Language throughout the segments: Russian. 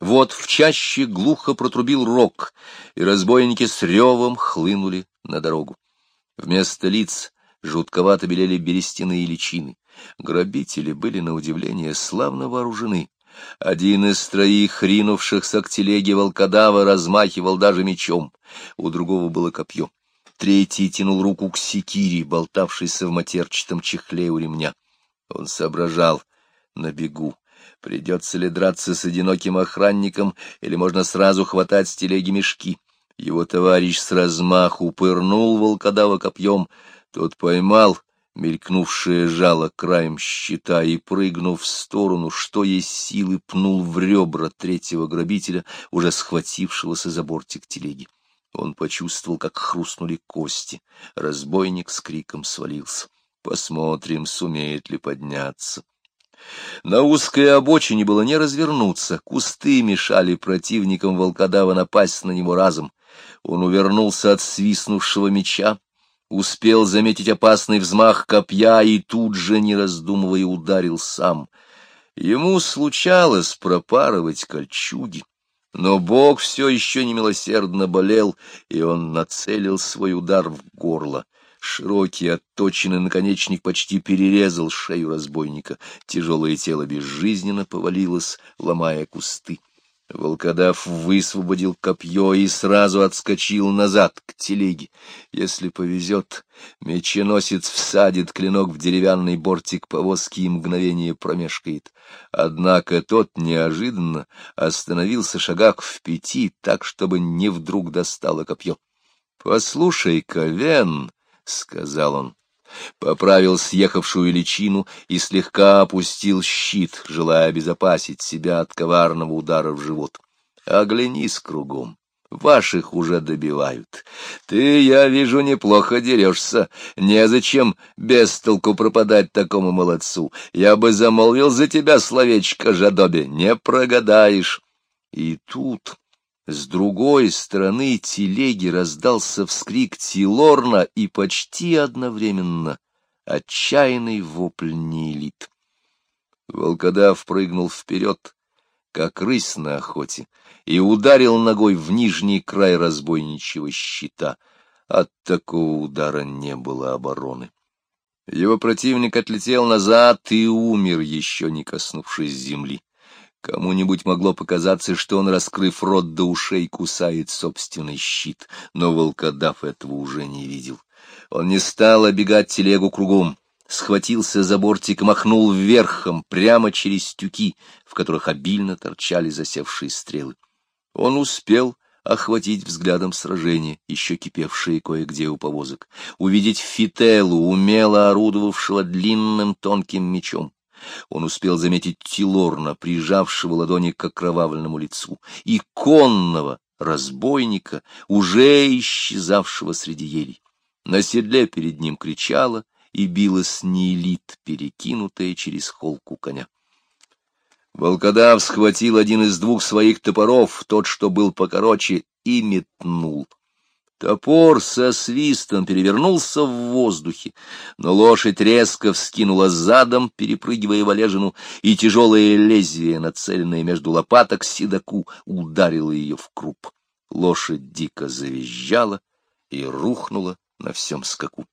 Вот в чаще глухо протрубил рог, и разбойники с ревом хлынули на дорогу. Вместо лиц жутковато белели берестяные личины. Грабители были, на удивление, славно вооружены. Один из троих, ринувшихся к телеге волкодава, размахивал даже мечом, у другого было копье. Третий тянул руку к секире, болтавшейся в матерчатом чехле у ремня. Он соображал на бегу. Придется ли драться с одиноким охранником, или можно сразу хватать с телеги мешки? Его товарищ с размаху пырнул волкодава копьем. Тот поймал мелькнувшее жало краем щита и, прыгнув в сторону, что есть силы, пнул в ребра третьего грабителя, уже схватившегося за бортик телеги. Он почувствовал, как хрустнули кости. Разбойник с криком свалился. Посмотрим, сумеет ли подняться. На узкой обочине было не развернуться, кусты мешали противникам волкодава напасть на него разом. Он увернулся от свистнувшего меча, успел заметить опасный взмах копья и тут же, не раздумывая, ударил сам. Ему случалось пропарывать кольчуги, но Бог все еще немилосердно болел, и он нацелил свой удар в горло. Широкий отточенный наконечник почти перерезал шею разбойника. Тяжелое тело безжизненно повалилось, ломая кусты. Волкодав высвободил копье и сразу отскочил назад к телеге. Если повезет, меченосец всадит клинок в деревянный бортик повозки и мгновение промешкает. Однако тот неожиданно остановился шагах в пяти, так, чтобы не вдруг достало копье. — Послушай-ка, Вен, — сказал он, поправил съехавшую личину и слегка опустил щит, желая обезопасить себя от коварного удара в живот. Оглянись кругом. Ваших уже добивают. Ты, я вижу, неплохо дерешься. Незачем без толку пропадать такому молодцу. Я бы замолвил за тебя словечко, Жадобе, не прогадаешь. И тут с другой стороны телеги раздался вскрик Тилорна и почти одновременно отчаянный вопль Нилит. Волкодав прыгнул вперед, как рысь на охоте, и ударил ногой в нижний край разбойничьего щита. От такого удара не было обороны. Его противник отлетел назад и умер, еще не коснувшись земли. Кому-нибудь могло показаться, что он, раскрыв рот до ушей, кусает собственный щит, но волкодав этого уже не видел. Он не стал обегать телегу кругом, схватился за бортик махнул вверхом, прямо через тюки, в которых обильно торчали засевшие стрелы. Он успел охватить взглядом сражение, еще кипевшее кое-где у повозок, увидеть Фителу, умело орудовавшего длинным тонким мечом, он успел заметить Тилорна, прижавшего ладони к окровавленному лицу, и конного разбойника, уже исчезавшего среди елей. На седле перед ним кричала и билась неэлит, перекинутая через холку коня. Волкодав схватил один из двух своих топоров, тот, что был покороче, и метнул. Топор со свистом перевернулся в воздухе, но лошадь резко вскинула задом, перепрыгивая валежину, и тяжелое лезвие, нацеленное между лопаток седаку, ударило ее в круп. Лошадь дико завизжала и рухнула на всем скаку.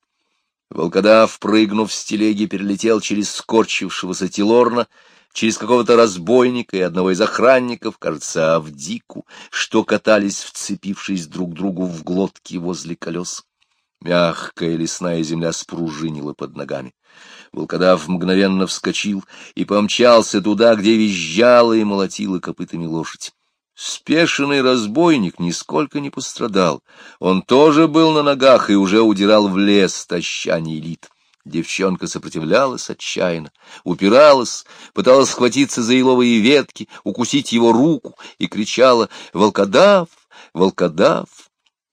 Волкодав, прыгнув с телеги, перелетел через скорчившегося Тилорна через какого-то разбойника и одного из охранников, кажется, Авдику, что катались, вцепившись друг другу в глотки возле колес. Мягкая лесная земля спружинила под ногами. Волкодав мгновенно вскочил и помчался туда, где визжала и молотила копытами лошадь. Спешенный разбойник нисколько не пострадал. Он тоже был на ногах и уже удирал в лес, таща неэлит. Девчонка сопротивлялась отчаянно, упиралась, пыталась схватиться за еловые ветки, укусить его руку и кричала «Волкодав! Волкодав!»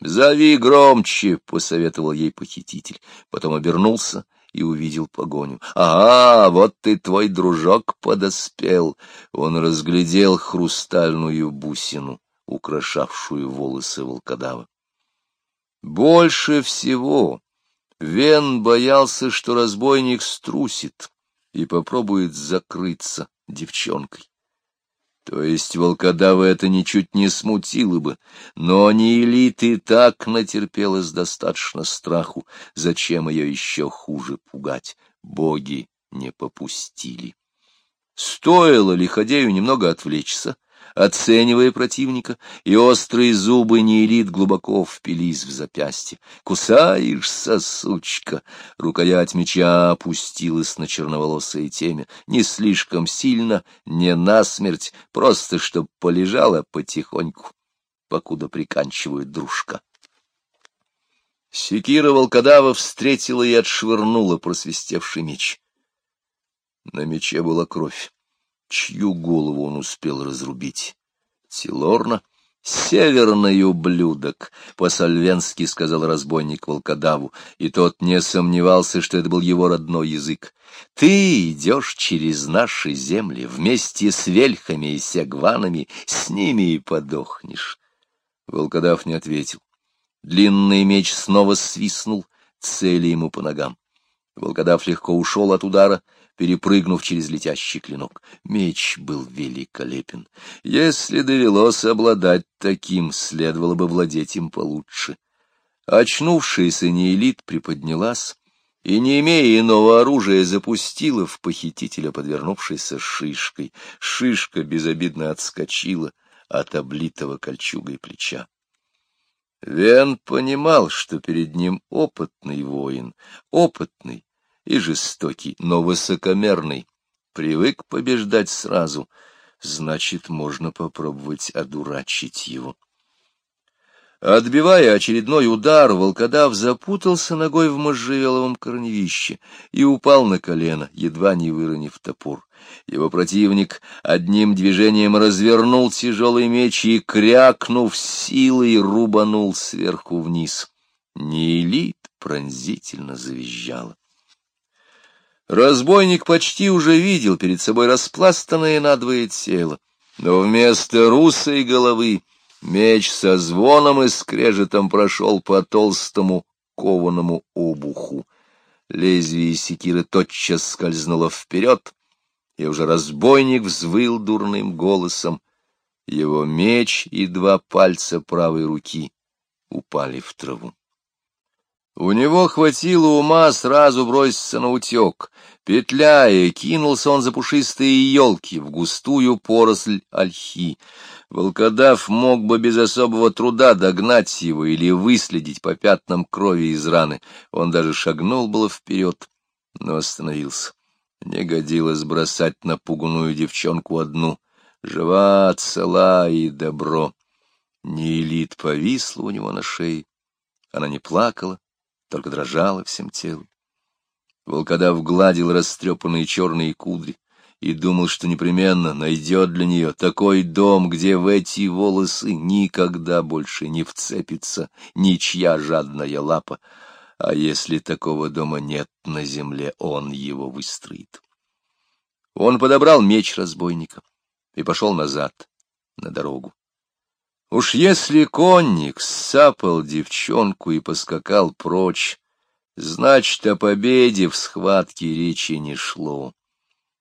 «Зови громче!» — посоветовал ей похититель. Потом обернулся и увидел погоню. «Ага, вот ты, твой дружок, подоспел!» Он разглядел хрустальную бусину, украшавшую волосы волкодава. Больше всего Вен боялся, что разбойник струсит и попробует закрыться девчонкой. То есть волкодава это ничуть не смутило бы, но Неэлит и так натерпелась достаточно страху, зачем ее еще хуже пугать, боги не попустили. Стоило лиходею немного отвлечься, оценивая противника, и острые зубы неэлит глубоко впились в запястье. «Кусаешься, сучка!» Рукоять меча опустилась на черноволосое темя. Не слишком сильно, не насмерть, просто чтоб полежала потихоньку, покуда приканчивают дружка. Секира волкодава встретила и отшвырнула просвистевший меч. На мече была кровь чью голову он успел разрубить. Тилорна — северный ублюдок, — по-сальвенски сказал разбойник волкодаву, и тот не сомневался, что это был его родной язык. Ты идешь через наши земли вместе с вельхами и сегванами, с ними и подохнешь. Волкодав не ответил. Длинный меч снова свистнул, цели ему по ногам. Волкодав легко ушел от удара, перепрыгнув через летящий клинок. Меч был великолепен. Если довелось обладать таким, следовало бы владеть им получше. Очнувшаяся неэлит приподнялась и, не имея иного оружия, запустила в похитителя, подвернувшейся шишкой. Шишка безобидно отскочила от облитого кольчугой плеча. Вен понимал, что перед ним опытный воин, опытный, и жестокий, но высокомерный, привык побеждать сразу, значит, можно попробовать одурачить его. Отбивая очередной удар, волкодав запутался ногой в можжевеловом корневище и упал на колено, едва не выронив топор. Его противник одним движением развернул тяжелый меч и, крякнув силой, рубанул сверху вниз. Неэлит пронзительно завизжала. Разбойник почти уже видел перед собой распластанное надвое тело, но вместо русой головы меч со звоном и скрежетом прошел по толстому кованому обуху. Лезвие секиры тотчас скользнуло вперед, и уже разбойник взвыл дурным голосом. Его меч и два пальца правой руки упали в траву. У него хватило ума сразу броситься на утек. Петляя, кинулся он за пушистые елки в густую поросль ольхи. Волкодав мог бы без особого труда догнать его или выследить по пятнам крови из раны. Он даже шагнул было вперед, но остановился. Не годилось бросать напуганную девчонку одну. Жива, цела и добро. Неэлит повисла у него на шее. Она не плакала, только дрожала всем телом. Волкодав гладил растрепанные черные кудри и думал, что непременно найдет для нее такой дом, где в эти волосы никогда больше не вцепится ничья жадная лапа, а если такого дома нет на земле, он его выстроит. Он подобрал меч разбойника и пошел назад, на дорогу. Уж если конник сапал девчонку и поскакал прочь, значит, о победе в схватке речи не шло.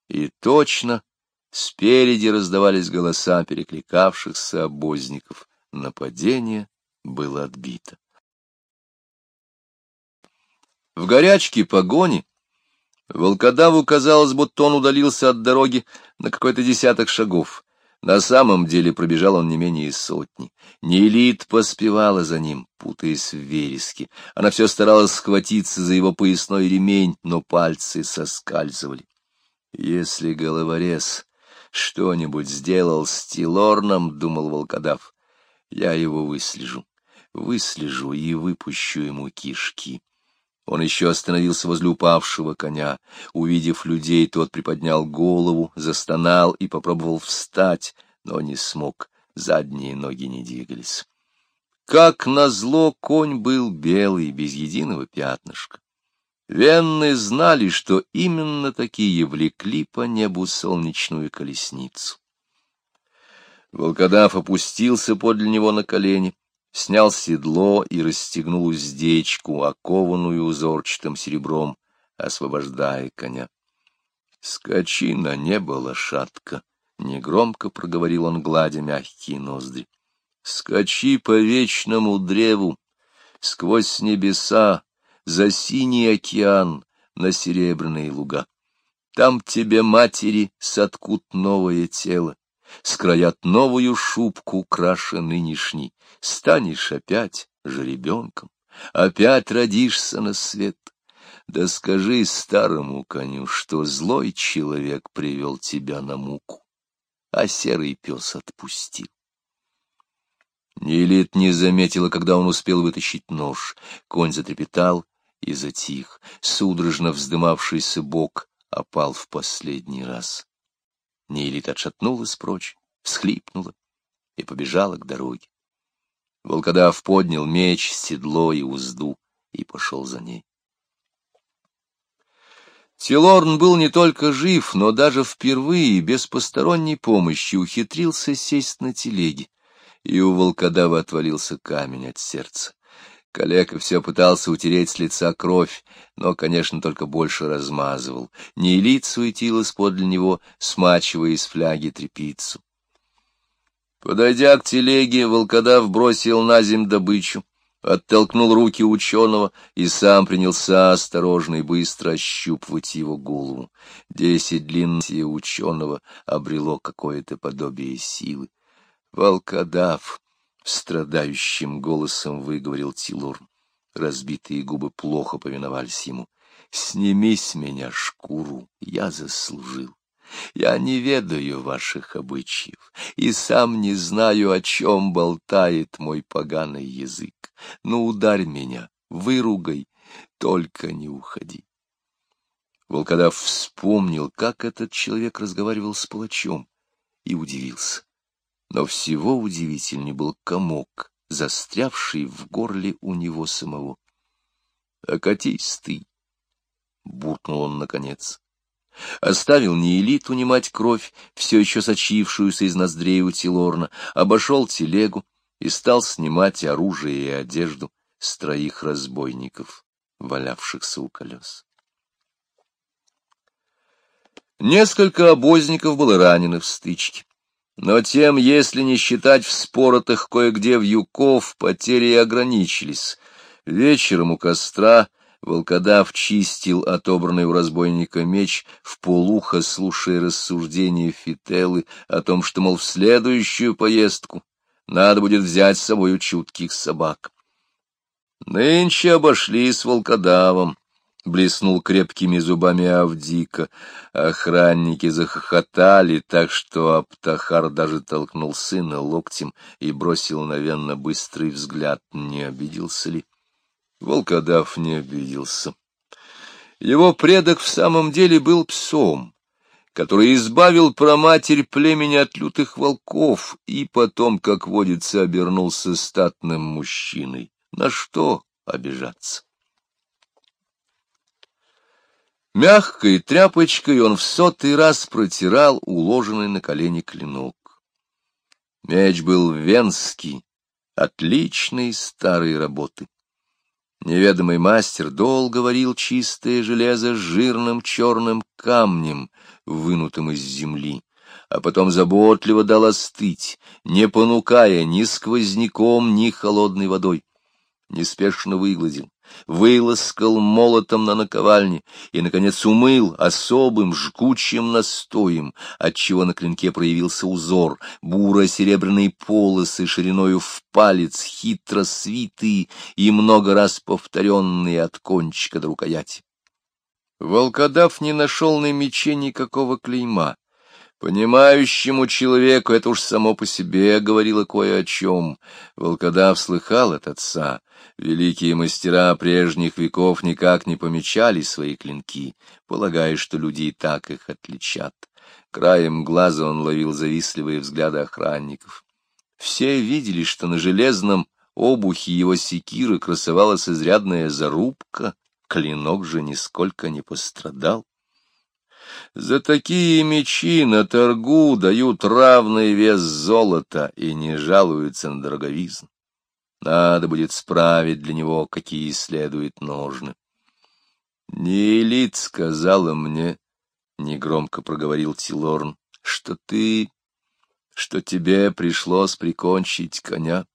И точно спереди раздавались голоса перекликавшихся обозников. Нападение было отбито. В горячке погони волкодаву казалось, будто он удалился от дороги на какой-то десяток шагов. На самом деле пробежал он не менее сотни. Неэлит поспевала за ним, путаясь в вереске. Она все старалась схватиться за его поясной ремень, но пальцы соскальзывали. Если головорез что-нибудь сделал с Тилорном, — думал волкодав, — я его выслежу, выслежу и выпущу ему кишки. Он еще остановился возле упавшего коня. Увидев людей, тот приподнял голову, застонал и попробовал встать, но не смог, задние ноги не двигались. Как назло, конь был белый, без единого пятнышка. Венны знали, что именно такие влекли по небу солнечную колесницу. Волкодав опустился подле него на колени снял седло и расстегнул уздечку, окованную узорчатым серебром, освобождая коня. Скачи на небо, лошадка, — негромко проговорил он, гладя мягкие ноздри. — Скачи по вечному древу, сквозь небеса, за синий океан, на серебряные луга. Там тебе матери соткут новое тело, скроят новую шубку, краше нынешней, станешь опять жеребенком, опять родишься на свет. Да скажи старому коню, что злой человек привел тебя на муку, а серый пес отпустил. Нелит не заметила, когда он успел вытащить нож. Конь затрепетал и затих. Судорожно вздымавшийся бок опал в последний раз. Нелит отшатнулась прочь, всхлипнула и побежала к дороге. Волкодав поднял меч, седло и узду и пошел за ней. Тилорн был не только жив, но даже впервые без посторонней помощи ухитрился сесть на телеге, и у волкодава отвалился камень от сердца. Калека все пытался утереть с лица кровь, но, конечно, только больше размазывал. Нейлит суетилась подле него, смачивая из фляги трепицу. Подойдя к телеге, волкодав бросил на земь добычу, оттолкнул руки ученого и сам принялся осторожно и быстро ощупывать его голову. Десять длинных ученого обрело какое-то подобие силы. Волкодав! — страдающим голосом выговорил Тилурн. Разбитые губы плохо повиновались ему. — Сними с меня шкуру, я заслужил. Я не ведаю ваших обычаев и сам не знаю, о чем болтает мой поганый язык. Ну, ударь меня, выругай, только не уходи. Волкодав вспомнил, как этот человек разговаривал с палачом, и удивился. Но всего удивительнее был комок, застрявший в горле у него самого. — Окатись ты! — буркнул он наконец. Оставил Неэлит унимать кровь, все еще сочившуюся из ноздрей у Тилорна, обошел телегу и стал снимать оружие и одежду с троих разбойников, валявшихся у колес. Несколько обозников было ранено в стычке. Но тем, если не считать вспоротых кое-где вьюков, потери ограничились. Вечером у костра волкодав чистил отобранный у разбойника меч, в полухо слушая рассуждения Фителы о том, что, мол, в следующую поездку надо будет взять с собой чутких собак. Нынче обошли с волкодавом, блеснул крепкими зубами Авдика. Охранники захохотали так, что Аптахар даже толкнул сына локтем и бросил на Венна быстрый взгляд, не обиделся ли. Волкодав не обиделся. Его предок в самом деле был псом, который избавил проматерь племени от лютых волков и потом, как водится, обернулся статным мужчиной. На что обижаться? Мягкой тряпочкой он в сотый раз протирал уложенный на колени клинок. Меч был венский, отличной старой работы. Неведомый мастер долго варил чистое железо с жирным черным камнем, вынутым из земли, а потом заботливо дал остыть, не понукая ни сквозняком, ни холодной водой. Неспешно выгладил, выласкал молотом на наковальне и, наконец, умыл особым жгучим настоем, отчего на клинке проявился узор, буро-серебряные полосы шириною в палец, хитро свитые и много раз повторенные от кончика до рукояти. Волкодав не нашел на мече никакого клейма, Понимающему человеку это уж само по себе говорило кое о чем. Волкодав слыхал от отца. Великие мастера прежних веков никак не помечали свои клинки, полагая, что люди и так их отличат. Краем глаза он ловил завистливые взгляды охранников. Все видели, что на железном обухе его секиры красовалась изрядная зарубка, клинок же нисколько не пострадал. За такие мечи на торгу дают равный вес золота и не жалуются на дороговизну. Надо будет справить для него, какие следует ножны. Неэлит сказала мне, — негромко проговорил Тилорн, что ты... что тебе пришлось прикончить коня.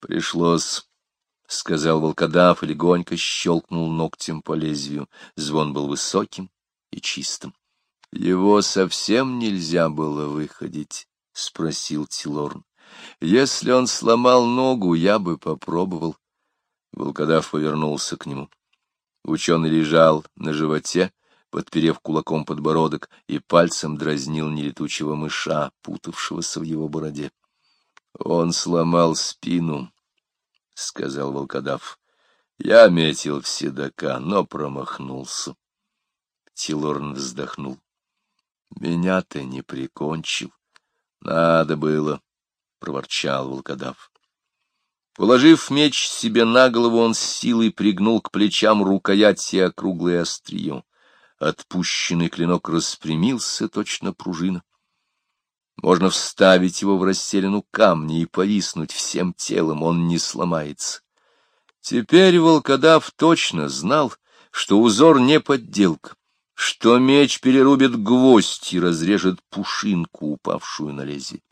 Пришлось, — сказал волкодав и легонько щелкнул ногтем по лезвию. Звон был высоким и чистым. — Его совсем нельзя было выходить, — спросил Тилорн. — Если он сломал ногу, я бы попробовал. Волкодав повернулся к нему. Ученый лежал на животе, подперев кулаком подбородок, и пальцем дразнил нелетучего мыша, путавшегося в его бороде. — Он сломал спину, — сказал волкодав. — Я метил в седока, но промахнулся. Тилорн вздохнул. — Меня ты не прикончил. Надо было, — проворчал волкодав. Положив меч себе на голову, он с силой пригнул к плечам рукоять и округлое острие. Отпущенный клинок распрямился, точно пружина. Можно вставить его в расселину камни и повиснуть всем телом, он не сломается. Теперь волкодав точно знал, что узор не подделка, что меч перерубит гвоздь и разрежет пушинку, упавшую на лезвие.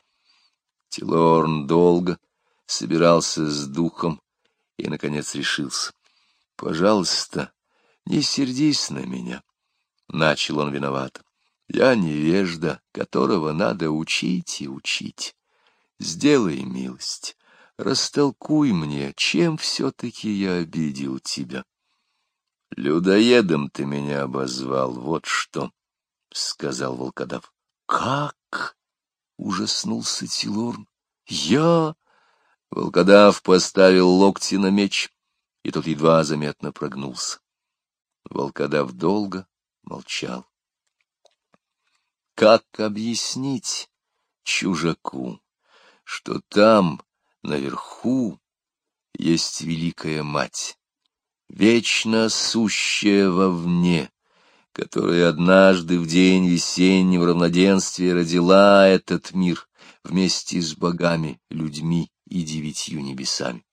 Тилорн долго собирался с духом и, наконец, решился. — Пожалуйста, не сердись на меня. Начал он виноват. Я невежда, которого надо учить и учить. Сделай милость, растолкуй мне, чем все-таки я обидел тебя. Людоедом ты меня обозвал, вот что, — сказал волкодав. — Как? — ужаснулся Тилорн. — Я? Волкодав поставил локти на меч, и тот едва заметно прогнулся. Волкодав долго молчал. Как объяснить чужаку, что там, наверху, есть великая мать, вечно сущая вовне, которая однажды в день весеннего равноденствия родила этот мир вместе с богами, людьми и девятью небесами.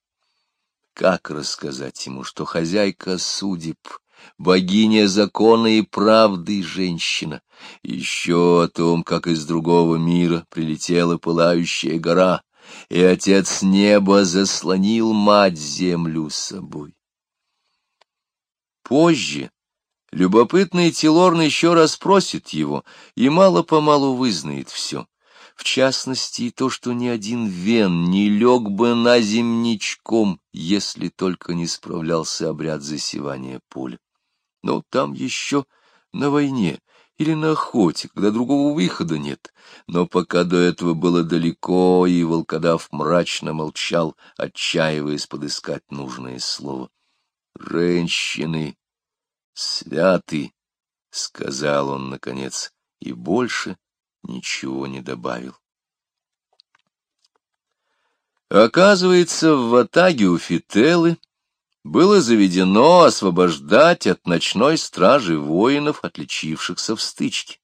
Как рассказать ему, что хозяйка судеб, богиня закона и правды женщина, еще о том, как из другого мира прилетела пылающая гора, и отец неба заслонил мать землю собой. Позже любопытный Тилорн еще раз просит его, и мало-помалу вызнает все в частности и то, что ни один вен не лег бы на земничком, если только не справлялся обряд засевания поля. Но там еще на войне или на охоте, когда другого выхода нет. Но пока до этого было далеко, и волкодав мрачно молчал, отчаиваясь подыскать нужное слово. «Женщины святы», — сказал он наконец, и больше ничего не добавил. Оказывается, в Ватаге у Фителы было заведено освобождать от ночной стражи воинов, отличившихся в стычке.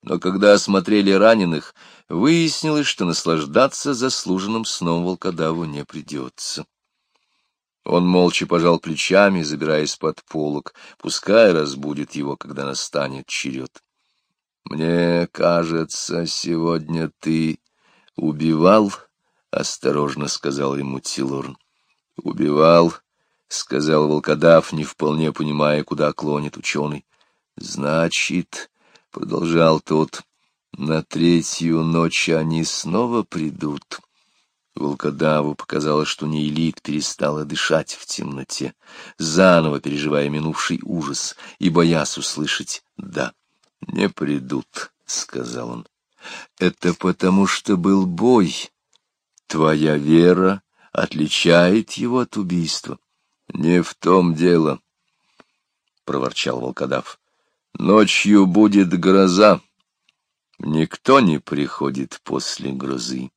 Но когда осмотрели раненых, выяснилось, что наслаждаться заслуженным сном волкодаву не придется. Он молча пожал плечами, забираясь под полок, пускай разбудит его, когда настанет черед. Мне кажется, сегодня ты убивал, — осторожно сказал ему Тилорн. — Убивал, — сказал волкодав, не вполне понимая, куда клонит ученый. — Значит, — продолжал тот, — на третью ночь они снова придут. Волкодаву показалось, что Нейлит перестала дышать в темноте, заново переживая минувший ужас и боясь услышать «да». — Не придут, — сказал он. — Это потому, что был бой. Твоя вера отличает его от убийства. — Не в том дело, — проворчал волкодав. — Ночью будет гроза. Никто не приходит после грозы. —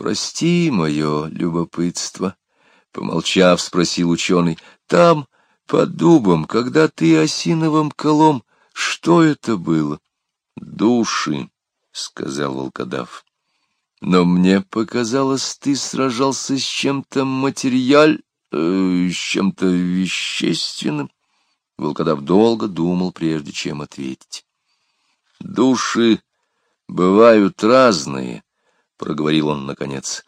Прости мое любопытство, — помолчав, спросил ученый. — Там, под дубом, когда ты осиновым колом что это было? Души, сказал волкодав. Но мне показалось, ты сражался с чем-то материаль, э, с чем-то вещественным. Волкодав долго думал, прежде чем ответить. Души бывают разные, — проговорил он наконец.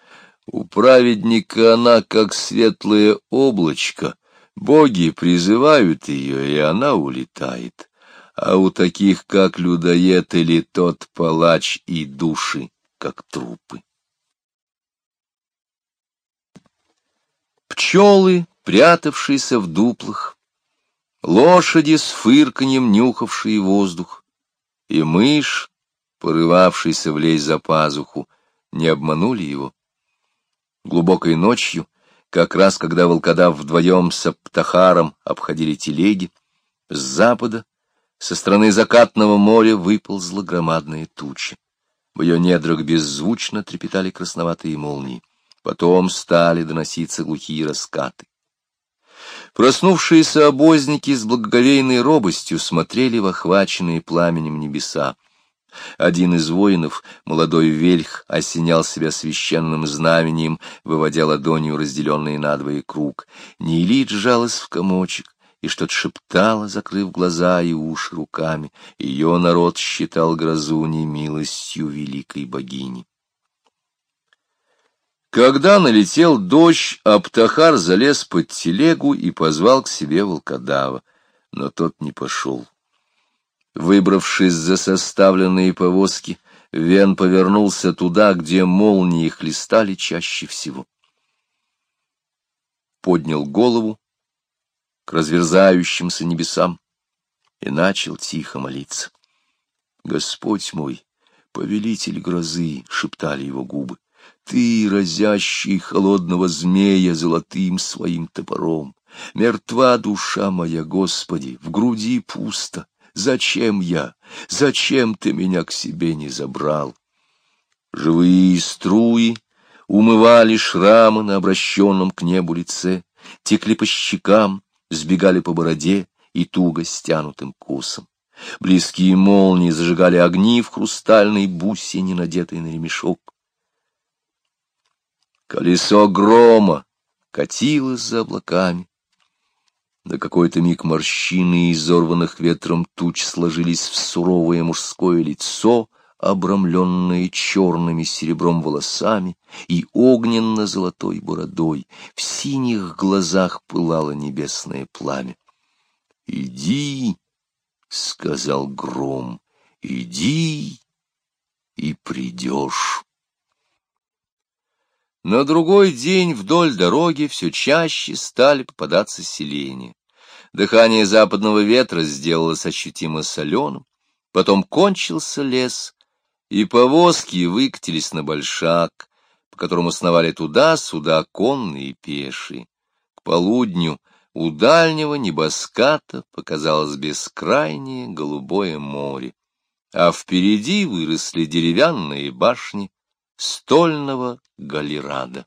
У праведника она как светлое облачко, боги призывают ее, и она улетает. А у таких, как людоед или тот палач, и души, как трупы. Пчелы, прятавшиеся в дуплах, лошади с фырканьем нюхавшие воздух, и мышь, порывавшийся влезть за пазуху, не обманули его. Глубокой ночью, как раз когда волкодав вдвоем с Аптахаром обходили телеги, с запада, со стороны закатного моря выползла громадная туча. В ее недрах беззвучно трепетали красноватые молнии. Потом стали доноситься глухие раскаты. Проснувшиеся обозники с благоговейной робостью смотрели в охваченные пламенем небеса. Один из воинов, молодой вельх, осенял себя священным знамением, выводя ладонью разделенный надвое круг. Неилит сжалась в комочек и что-то шептала, закрыв глаза и уши руками. Ее народ считал грозу немилостью великой богини. Когда налетел дождь, Аптахар залез под телегу и позвал к себе волкодава, но тот не пошел. Выбравшись за составленные повозки, Вен повернулся туда, где молнии хлестали чаще всего. Поднял голову к разверзающимся небесам и начал тихо молиться. «Господь мой, повелитель грозы!» — шептали его губы. «Ты, разящий холодного змея золотым своим топором! Мертва душа моя, Господи, в груди пусто!» Зачем я? Зачем ты меня к себе не забрал? Живые струи умывали шрамы на обращенном к небу лице, текли по щекам, сбегали по бороде и туго стянутым косом. Близкие молнии зажигали огни в хрустальной бусине, надетой на ремешок. Колесо грома катилось за облаками, на какой-то миг морщины, изорванных ветром туч, сложились в суровое мужское лицо, обрамленное черными серебром волосами и огненно-золотой бородой. В синих глазах пылало небесное пламя. «Иди!» — сказал гром. «Иди, и придешь». На другой день вдоль дороги все чаще стали попадаться селения. Дыхание западного ветра сделалось ощутимо соленым, потом кончился лес, и повозки выкатились на большак, по которому сновали туда-сюда конные и пешие. К полудню у дальнего небоската показалось бескрайнее голубое море, а впереди выросли деревянные башни стольного галерада.